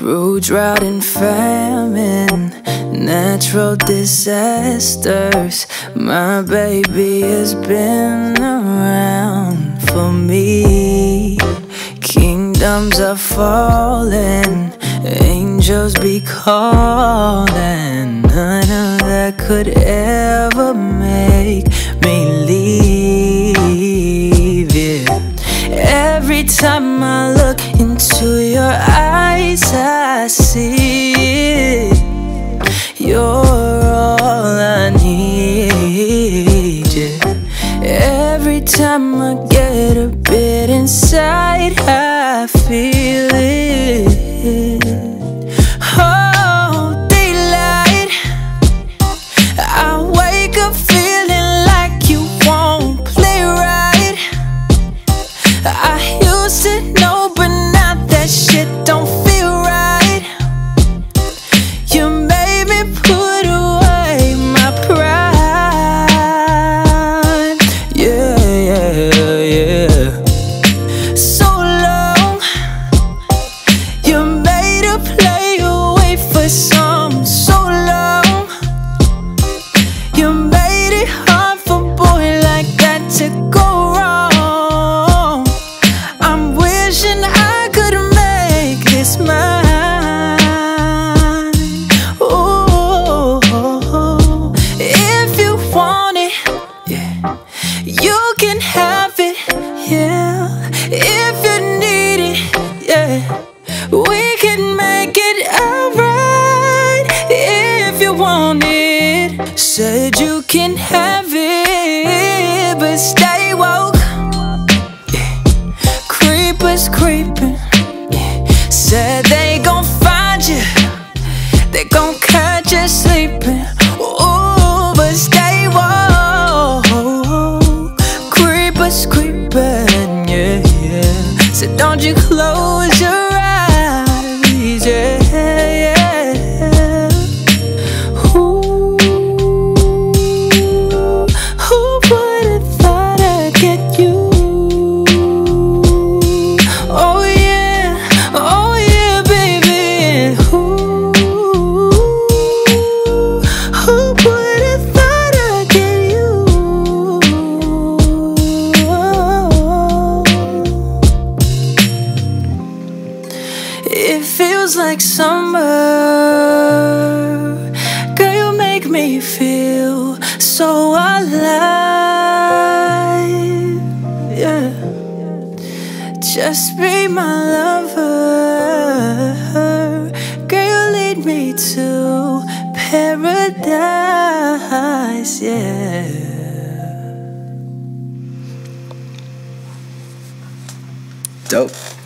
Through drought and famine, natural disasters, my baby has been around for me. Kingdoms are falling, angels be calling. None of that could ever make me leave. Yeah. Every time I see it. You're all I need. Yeah. Every time I get a bit inside, I feel it. Oh, daylight. I wake up feeling like you won't play right. I said you can have it, but stay woke. Creepers creeping. Yeah. Said they gon' find you. They gon' catch you sleeping. Ooh, but stay woke. Creepers creeping. Yeah, yeah. So don't you close your It feels like summer. Girl, you make me feel so alive. Yeah. Just be my lover. Girl, you lead me to paradise. Yeah. Dope.